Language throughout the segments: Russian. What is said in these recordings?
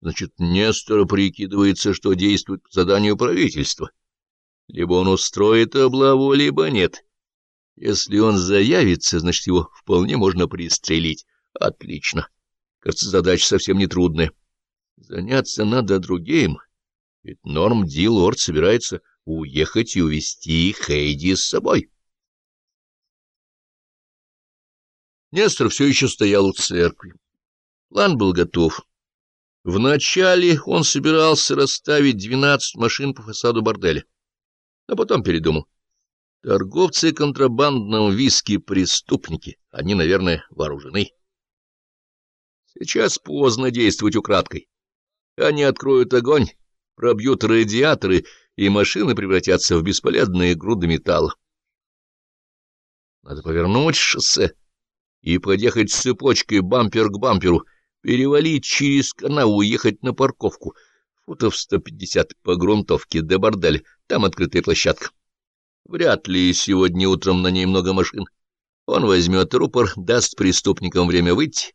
Значит, Нестор прикидывается, что действует по заданию правительства. Либо он устроит облаву, либо нет. Если он заявится, значит, его вполне можно пристрелить. Отлично. Кажется, задача совсем не трудная. Заняться надо другим. Ведь Норм Ди Лорд собирается уехать и увезти Хейди с собой. Нестор все еще стоял у церкви. План был готов. Вначале он собирался расставить двенадцать машин по фасаду борделя, а потом передумал. Торговцы контрабандным виски — преступники, они, наверное, вооружены. Сейчас поздно действовать украдкой. Они откроют огонь, пробьют радиаторы, и машины превратятся в бесполезные груды металла. Надо повернуть шоссе и подъехать цепочкой бампер к бамперу, перевалить через канаву, уехать на парковку. Футов 150 по грунтовке до борделя, там открытая площадка. Вряд ли сегодня утром на ней много машин. Он возьмет рупор, даст преступникам время выйти.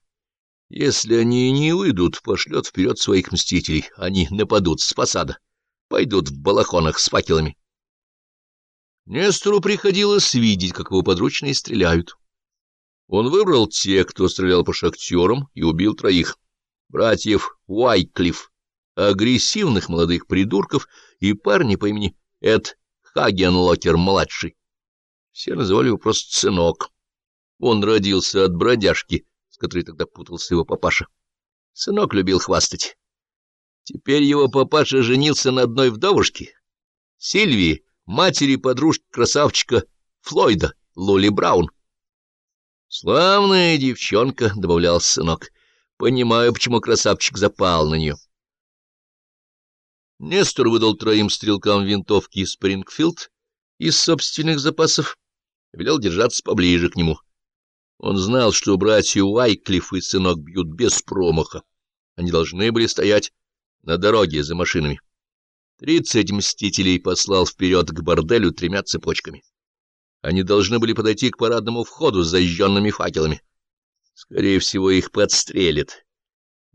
Если они не выйдут, пошлет вперед своих мстителей. Они нападут с фасада, пойдут в балахонах с факелами. Нестору приходилось видеть, как его подручные стреляют. Он выбрал тех, кто стрелял по шахтерам, и убил троих. Братьев Уайклифф, агрессивных молодых придурков и парня по имени Эд Хагенлокер-младший. Все называли его просто «сынок». Он родился от бродяжки, с которой тогда путался его папаша. Сынок любил хвастать. Теперь его папаша женился на одной вдовушке, Сильвии, матери подружки красавчика Флойда, Лоли Браун. «Славная девчонка», — добавлял сынок. «Понимаю, почему красавчик запал на нее». Нестор выдал троим стрелкам винтовки Спрингфилд из собственных запасов, велел держаться поближе к нему. Он знал, что братья Уайклифф и сынок бьют без промаха. Они должны были стоять на дороге за машинами. Тридцать мстителей послал вперед к борделю тремя цепочками. Они должны были подойти к парадному входу с зажженными факелами. Скорее всего, их подстрелят.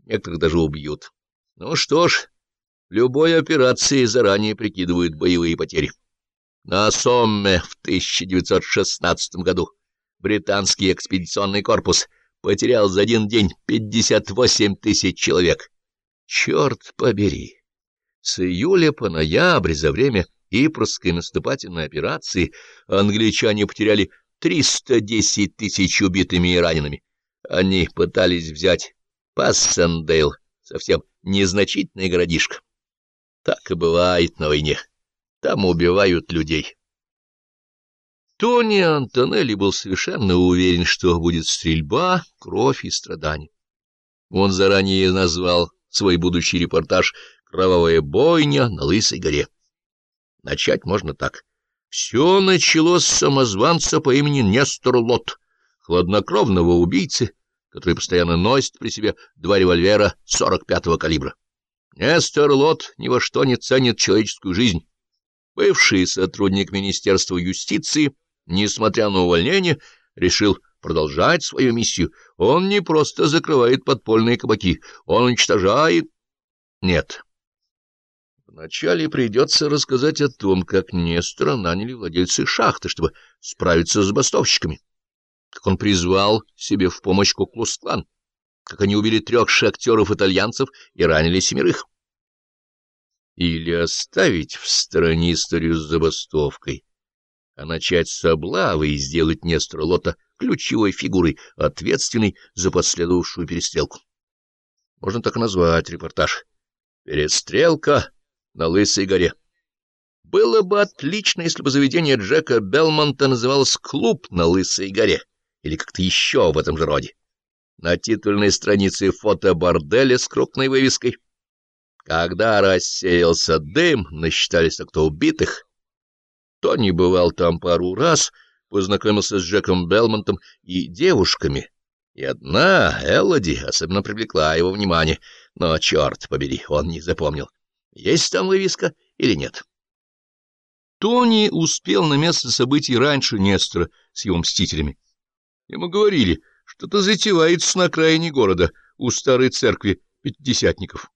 Некоторых даже убьют. Ну что ж, любой операции заранее прикидывают боевые потери. На Сомме в 1916 году британский экспедиционный корпус потерял за один день 58 тысяч человек. Черт побери! С июля по ноябрь за время Ипрской наступательной операции англичане потеряли 310 тысяч убитыми и ранеными. Они пытались взять Пассендейл, совсем незначительный городишко. Так и бывает на войне. Там убивают людей. Тони Антонелли был совершенно уверен, что будет стрельба, кровь и страдания. Он заранее назвал свой будущий репортаж «Кровавая бойня на Лысой горе». Начать можно так. Все началось с самозванца по имени Нестор Лот, хладнокровного убийцы, который постоянно носит при себе два револьвера 45-го калибра. Нестор Лот ни во что не ценит человеческую жизнь. Бывший сотрудник Министерства юстиции, несмотря на увольнение, решил продолжать свою миссию. Он не просто закрывает подпольные кабаки, он уничтожает... Нет. Вначале придется рассказать о том, как Нестора наняли владельцы шахты, чтобы справиться с забастовщиками, как он призвал себе в помощь Куклус-клан, как они убили трех шахтеров-итальянцев и ранили семерых. Или оставить в стороне историю с забастовкой, а начать с облавы и сделать Нестора Лота ключевой фигурой, ответственной за последовавшую перестрелку. Можно так назвать репортаж. «Перестрелка на Лысой горе. Было бы отлично, если бы заведение Джека Белмонта называлось «Клуб на Лысой горе» или как-то еще в этом же роде. На титульной странице фото борделя с крупной вывеской. Когда рассеялся дым, насчитались кто убитых. Тони бывал там пару раз, познакомился с Джеком Белмонтом и девушками. И одна, Элоди, особенно привлекла его внимание, но, черт побери, он не запомнил есть там вывеска или нет. Тони успел на место событий раньше Нестора с его мстителями. Ему говорили, что-то затевается на окраине города, у старой церкви пятидесятников.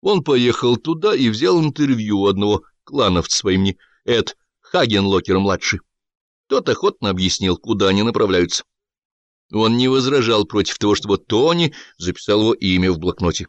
Он поехал туда и взял интервью у одного клановца по имени Эд Хагенлокер-младший. Тот охотно объяснил, куда они направляются. Он не возражал против того, чтобы Тони записал его имя в блокноте.